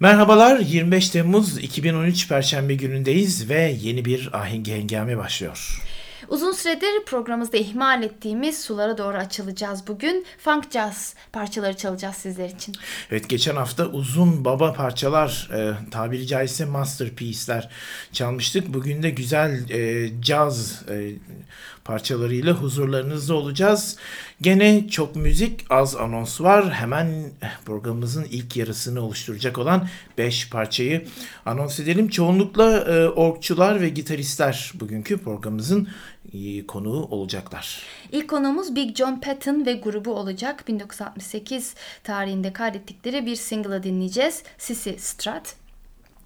Merhabalar 25 Temmuz 2013 Perşembe günündeyiz ve yeni bir ahenk hengame başlıyor. Uzun süredir programımızda ihmal ettiğimiz sulara doğru açılacağız bugün. Funk jazz parçaları çalacağız sizler için. Evet geçen hafta uzun baba parçalar e, tabiri caizse masterpiece'ler çalmıştık. Bugün de güzel e, caz e, parçalarıyla huzurlarınızda olacağız. Gene çok müzik az anons var. Hemen programımızın ilk yarısını oluşturacak olan 5 parçayı anons edelim. Çoğunlukla e, orkçular ve gitaristler bugünkü programımızın e, konuğu olacaklar. İlk konuğumuz Big John Patton ve grubu olacak. 1968 tarihinde kaydettikleri bir single'ı dinleyeceğiz. Sissy Strat.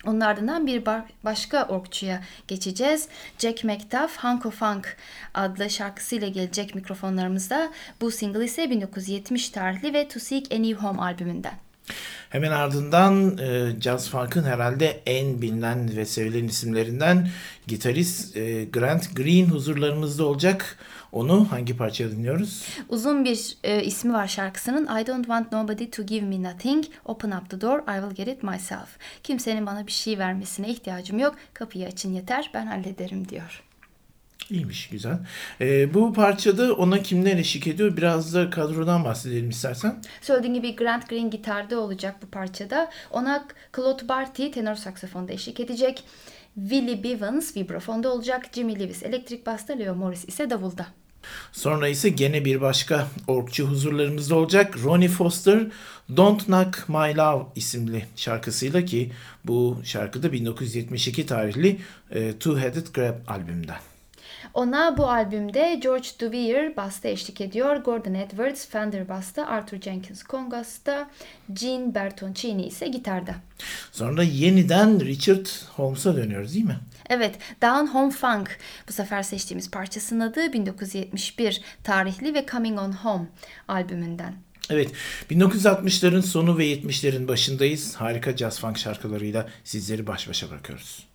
Onun ardından bir başka orkçuya geçeceğiz. Jack McDuff, Hanko Funk adlı şarkısıyla gelecek mikrofonlarımızda. Bu single ise 1970 tarihli ve To Seek a New Home albümünden. Hemen ardından e, Jazz Funk'ın herhalde en bilinen ve sevilen isimlerinden gitarist e, Grant Green huzurlarımızda olacak. Onu hangi parçaya dinliyoruz? Uzun bir e, ismi var şarkısının. I don't want nobody to give me nothing. Open up the door. I will get it myself. Kimsenin bana bir şey vermesine ihtiyacım yok. Kapıyı açın yeter. Ben hallederim diyor. İyiymiş, güzel. Ee, bu parçada ona kimler eşlik ediyor? Biraz da kadrodan bahsedelim istersen. Söylediğim gibi Grant Green gitarda olacak bu parçada. Ona Claude Barty tenor saksafonda eşlik edecek. Willie Bivens vibrafonda olacak. Jimmy Lewis elektrik basta, Leo Morris ise davulda. Sonra ise gene bir başka orkçu huzurlarımızda olacak. Ronnie Foster Don't Knock My Love isimli şarkısıyla ki bu şarkıda 1972 tarihli e, Two Headed Crab albümünden. Ona bu albümde George Duvier basta eşlik ediyor. Gordon Edwards Fender basta, Arthur Jenkins kongasta, Gene Bertoncini ise gitarda. Sonra yeniden Richard Holmes'a dönüyoruz değil mi? Evet, Down Home Funk bu sefer seçtiğimiz parçasının adı 1971 tarihli ve Coming On Home albümünden. Evet, 1960'ların sonu ve 70'lerin başındayız. Harika jazz funk şarkılarıyla sizleri baş başa bırakıyoruz.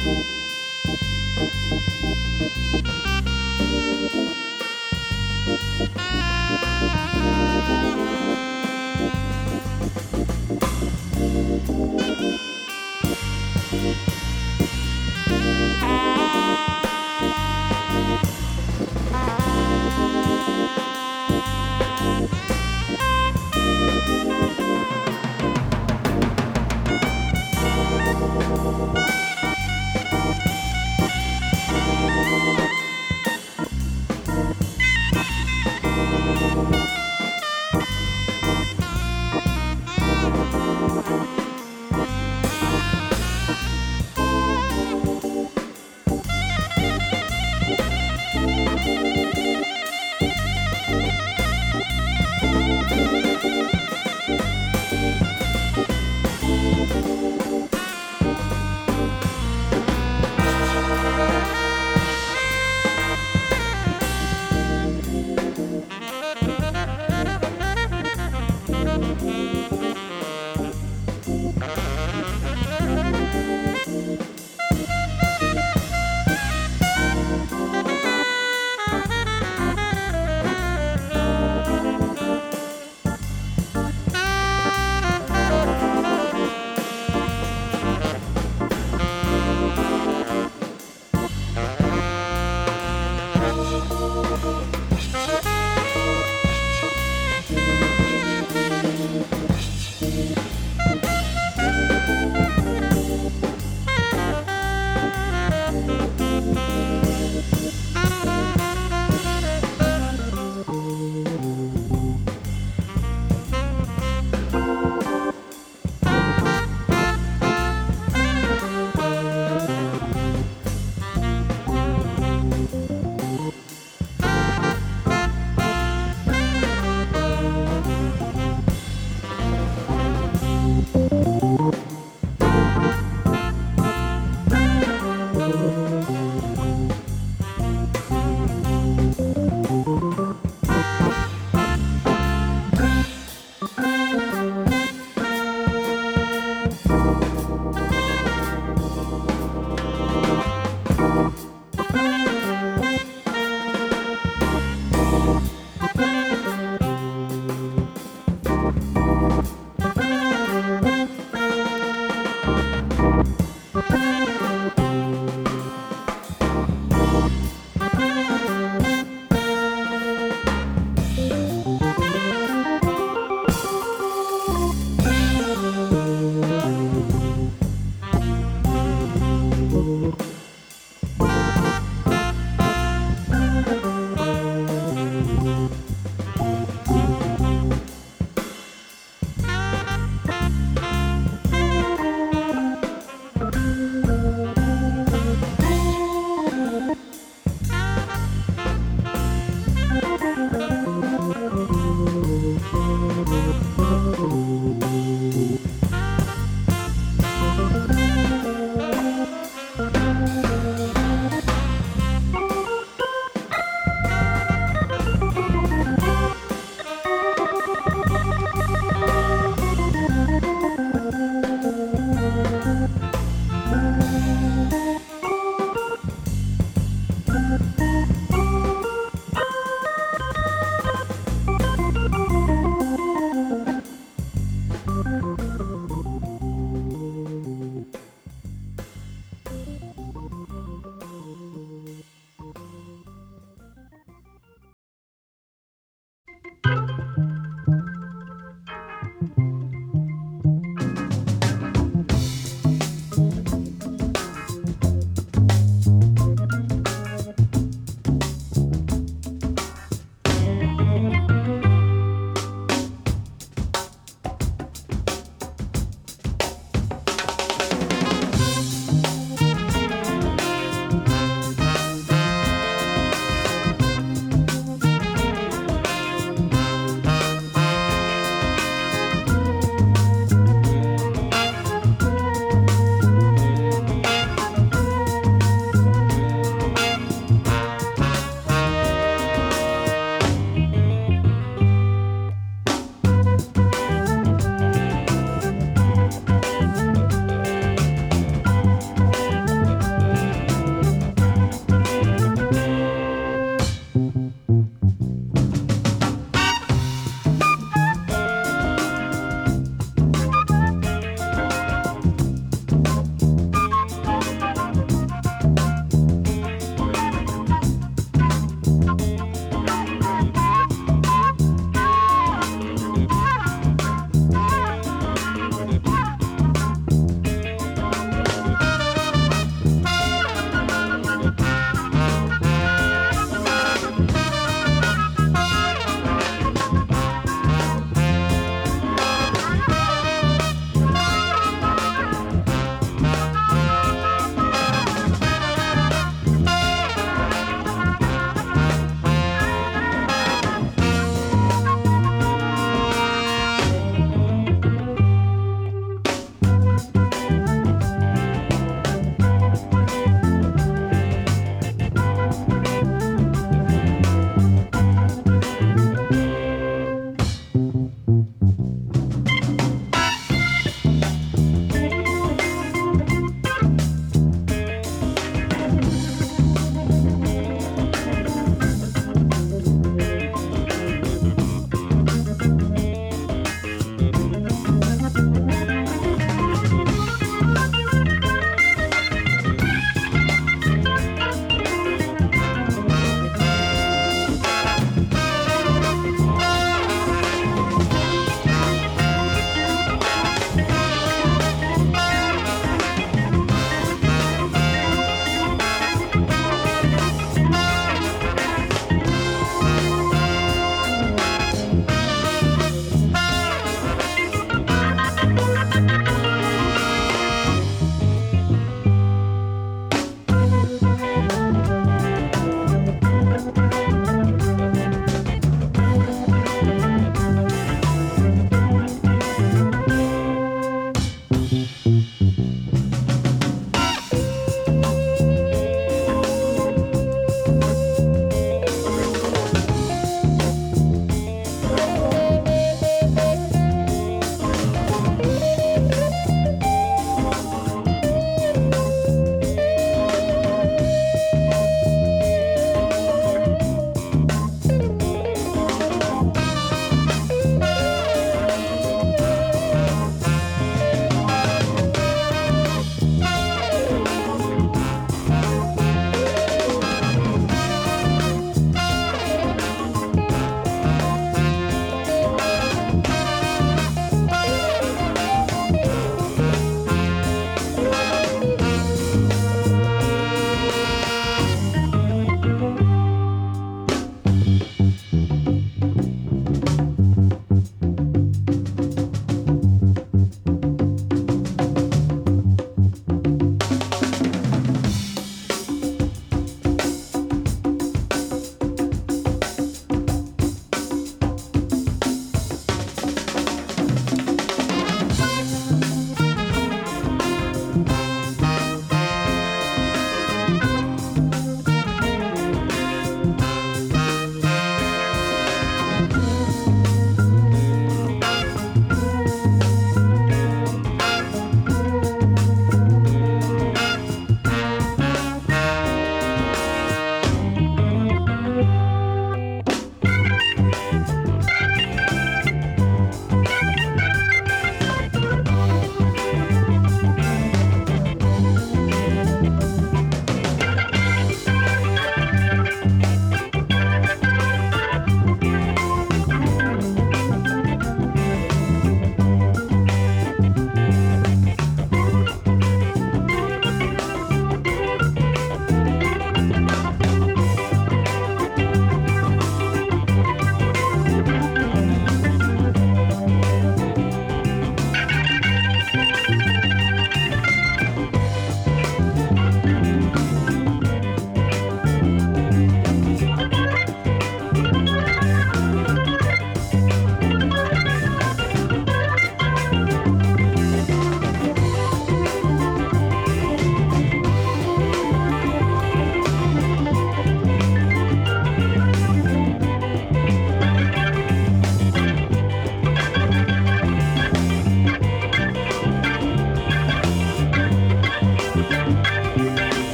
Thank you.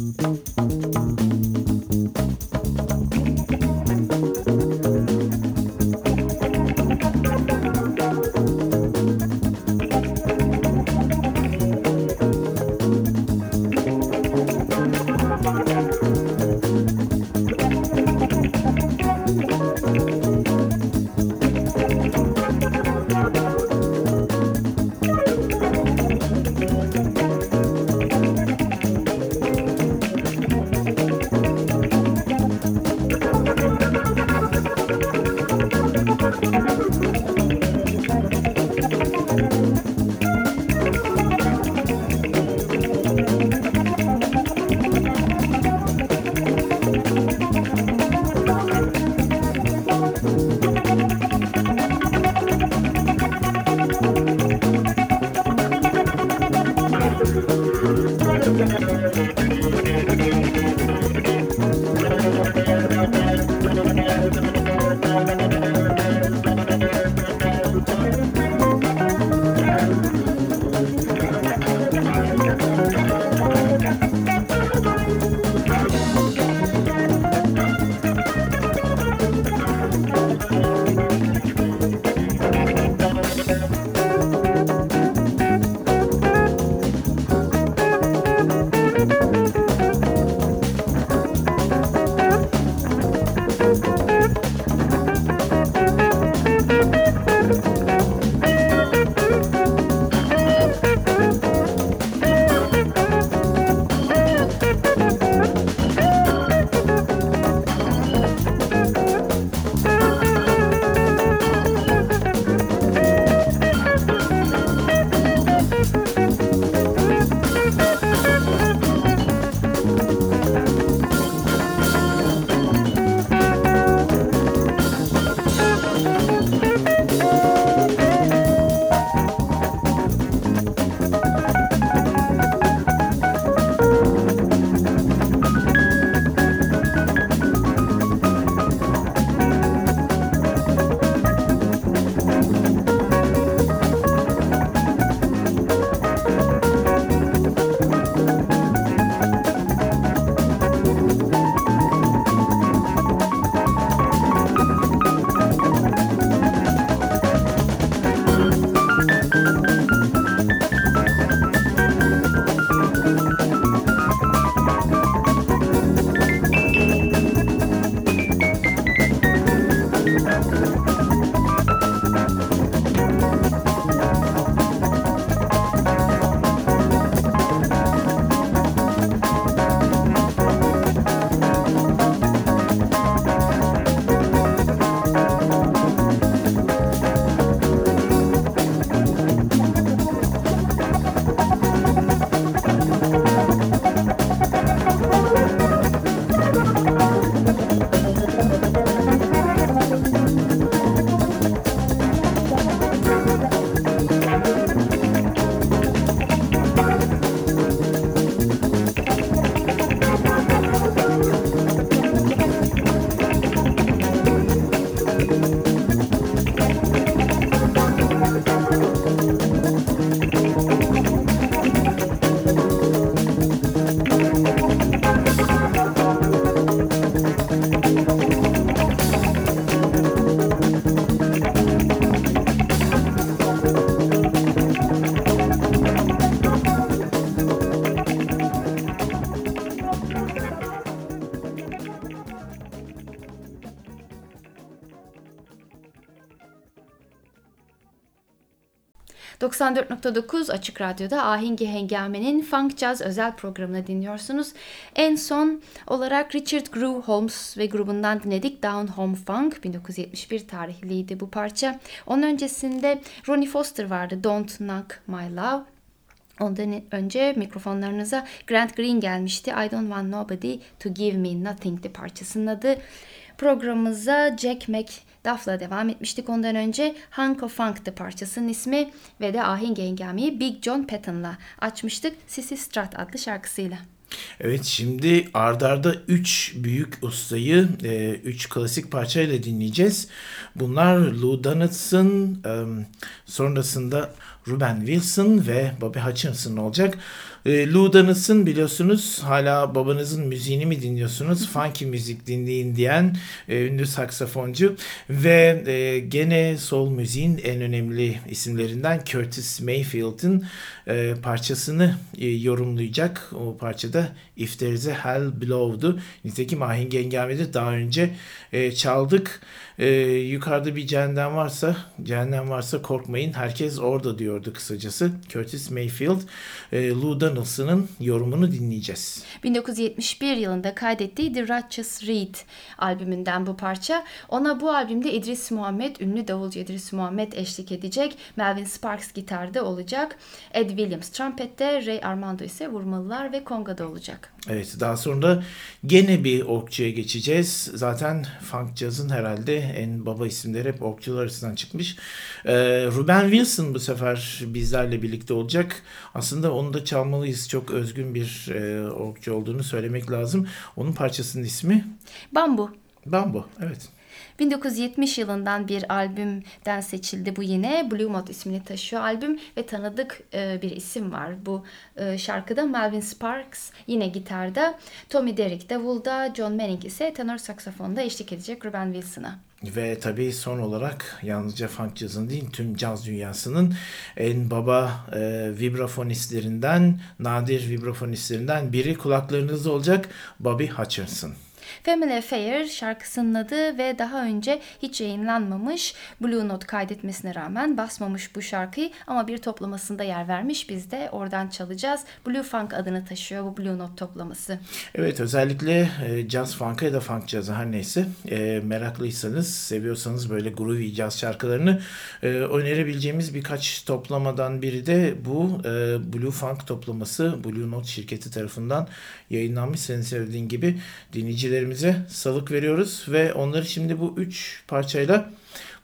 Música 94.9 Açık Radyo'da Ahengi Hengame'nin Funk Jazz özel programını dinliyorsunuz. En son olarak Richard Groove Holmes ve grubundan dinledik Down Home Funk 1971 tarihliydi bu parça. Onun öncesinde Ronnie Foster vardı Don't Knock My Love. Ondan önce mikrofonlarınıza Grant Green gelmişti. I Don't Want Nobody To Give Me Nothing de parçasının adı. Programımıza Jack McDuff'la devam etmiştik ondan önce. Hunk of Funk'tı parçasının ismi ve de ahenk hengamiyi Big John Patton'la açmıştık. Sissy Strat adlı şarkısıyla. Evet şimdi ardarda 3 büyük ustayı 3 e, klasik parçayla dinleyeceğiz. Bunlar Lou Donaldson, e, sonrasında Ruben Wilson ve Bobby Hutchinson olacak. E, Lou Donaldson biliyorsunuz hala babanızın müziğini mi dinliyorsunuz? Funky müzik dinleyin diyen e, ünlü saksafoncu ve e, gene soul müziğin en önemli isimlerinden Curtis Mayfield'ın e, parçasını e, yorumlayacak. O parçada If There's a Hell Below'du. Nitekim Ahin Gengame'de daha önce e, çaldık. E, yukarıda bir cehennem varsa, cehennem varsa korkmayın. Herkes orada diyordu kısacası. Curtis Mayfield, e, Lou Donaldson'ın yorumunu dinleyeceğiz. 1971 yılında kaydettiği The Righteous Reed albümünden bu parça. Ona bu albümde İdris Muhammed, ünlü davulcu İdris Muhammed eşlik edecek. Melvin Sparks gitarda olacak. Ed Williams trumpette, Ray Armando ise vurmalılar ve kongada olacak. Evet daha sonra gene bir orkçuya geçeceğiz. Zaten funk jazz'ın herhalde en baba isimleri hep orkçular arasından çıkmış. Ee, Ruben Wilson bu sefer bizlerle birlikte olacak. Aslında onu da çalmalıyız. Çok özgün bir e, orkçu olduğunu söylemek lazım. Onun parçasının ismi? Bambu. Bambu evet. 1970 yılından bir albümden seçildi bu yine. Blue Mode ismini taşıyor albüm ve tanıdık e, bir isim var bu e, şarkıda. Melvin Sparks yine gitarda, Tommy Derrick davulda, John Manning ise tenor saksafonda eşlik edecek Ruben Wilson'a. Ve tabii son olarak yalnızca funk cazın değil tüm caz dünyasının en baba e, vibrafonistlerinden, nadir vibrafonistlerinden biri kulaklarınızda olacak Bobby Hutcherson. Family Affair şarkısının adı ve daha önce hiç yayınlanmamış Blue Note kaydetmesine rağmen basmamış bu şarkıyı ama bir toplamasında yer vermiş. Biz de oradan çalacağız. Blue Funk adını taşıyor bu Blue Note toplaması. Evet özellikle e, jazz funk'a ya da funk jazz'a her neyse e, meraklıysanız, seviyorsanız böyle groovy jazz şarkılarını e, önerebileceğimiz birkaç toplamadan biri de bu e, Blue Funk toplaması Blue Note şirketi tarafından yayınlanmış. Senin söylediğin gibi dinleyiciler dinleyicilerimize salık veriyoruz ve onları şimdi bu üç parçayla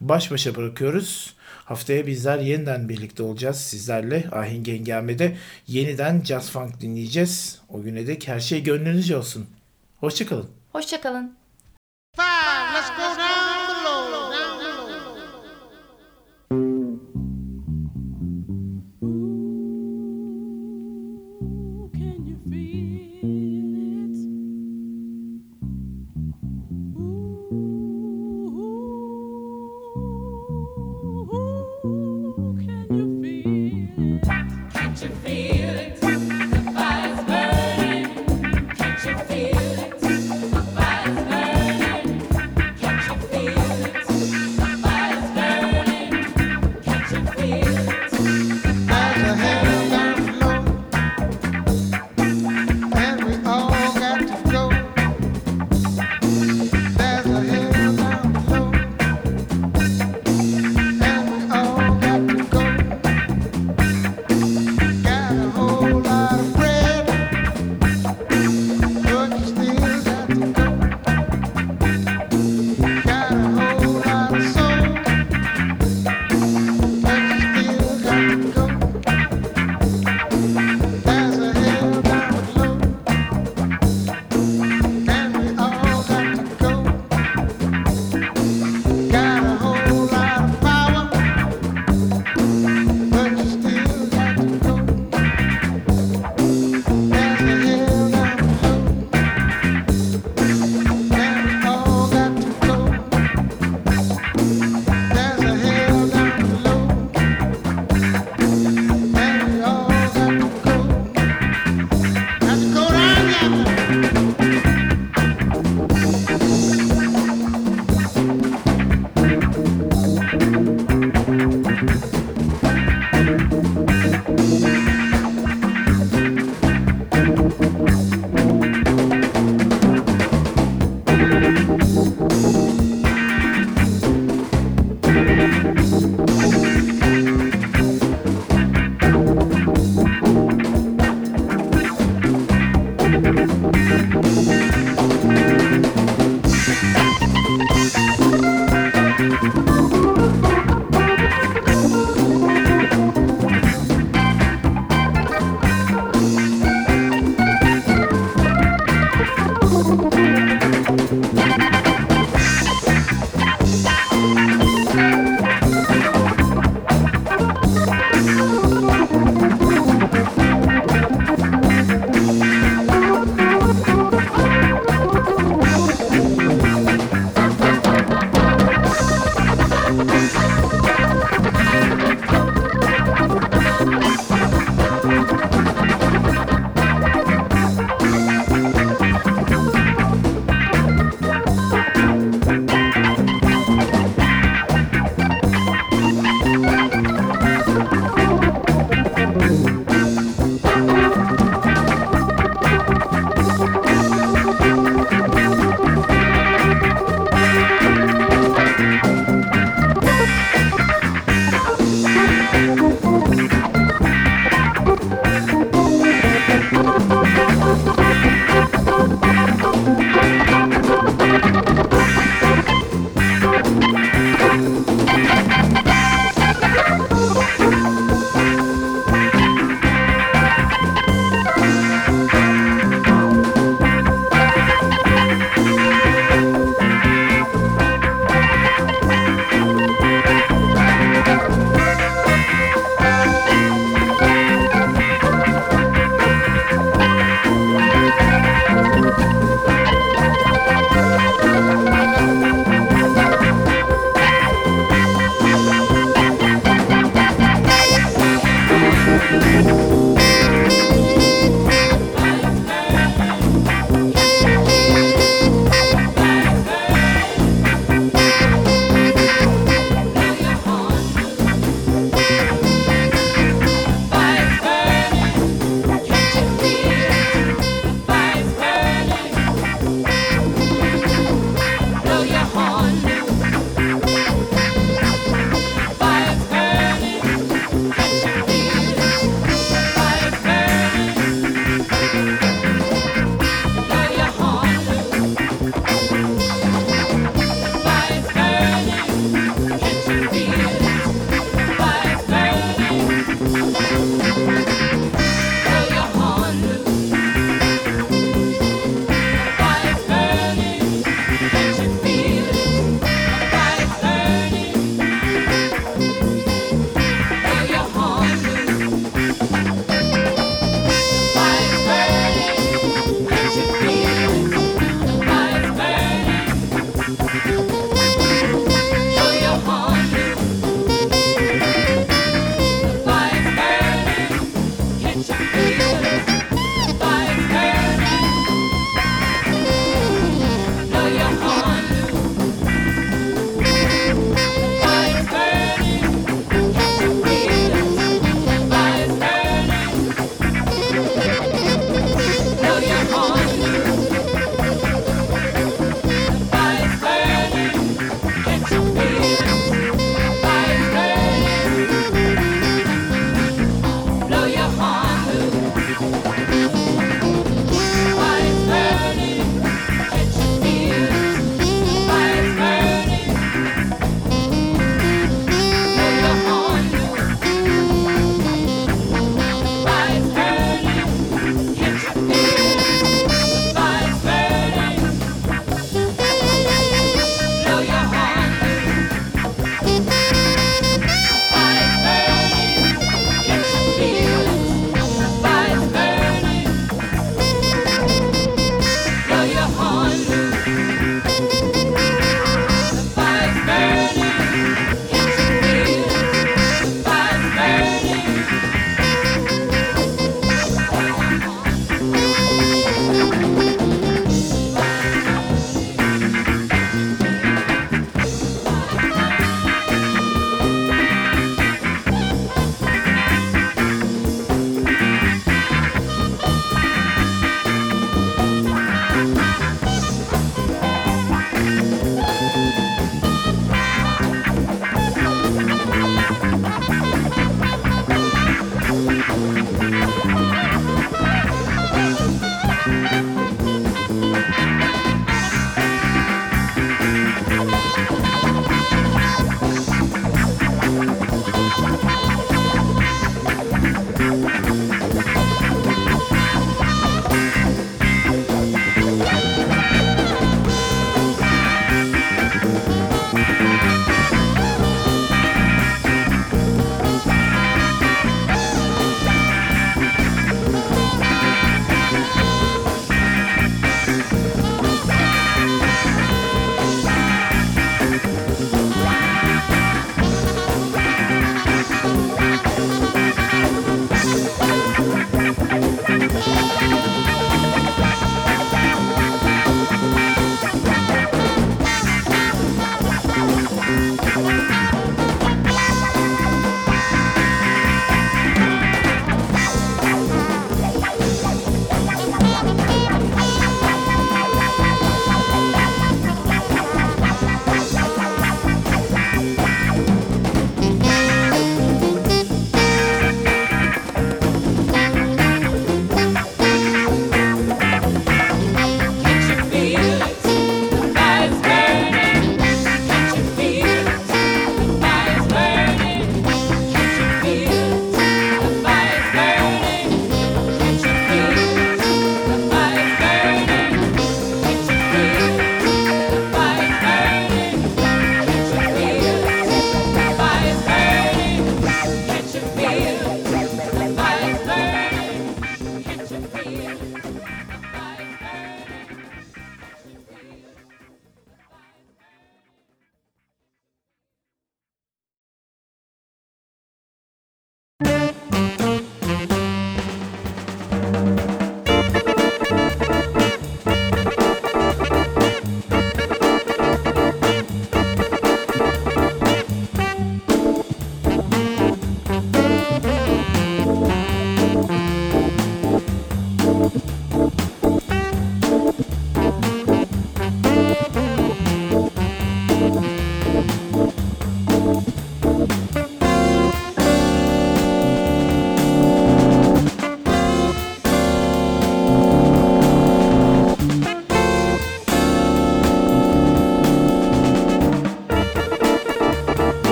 baş başa bırakıyoruz. Haftaya bizler yeniden birlikte olacağız sizlerle. Ahin Gengame'de yeniden Jazz Funk dinleyeceğiz. O güne dek her şey gönlünüzce olsun. Hoşçakalın. Hoşçakalın.